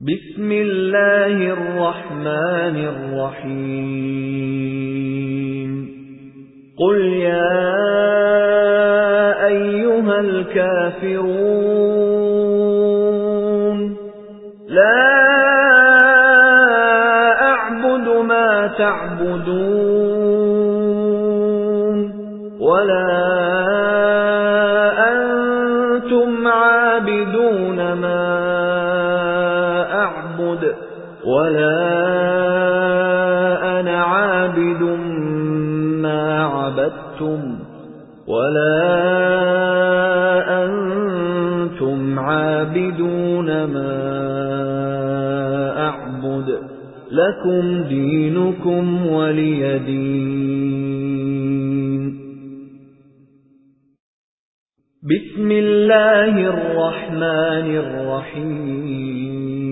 بسم الله الرحمن الرحيم. قل يا أيها الكافرون لا أعبد ما تعبدون ولا أنتم عابدون ما أعبد ولا أنا عابد ما عبدتم ولا أنتم عابدون ما أعبد لكم دينكم ولي دين. بسم الله الرحمن الرحيم.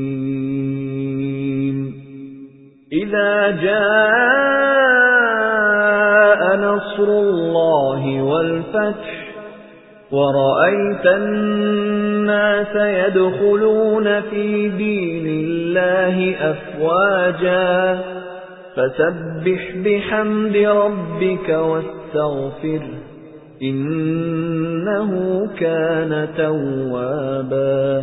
إذا جاء نصر الله والفتح ورأيت الناس يدخلون في دين الله أفواجا فسبح بحمد ربك واستغفره إنه كان توابا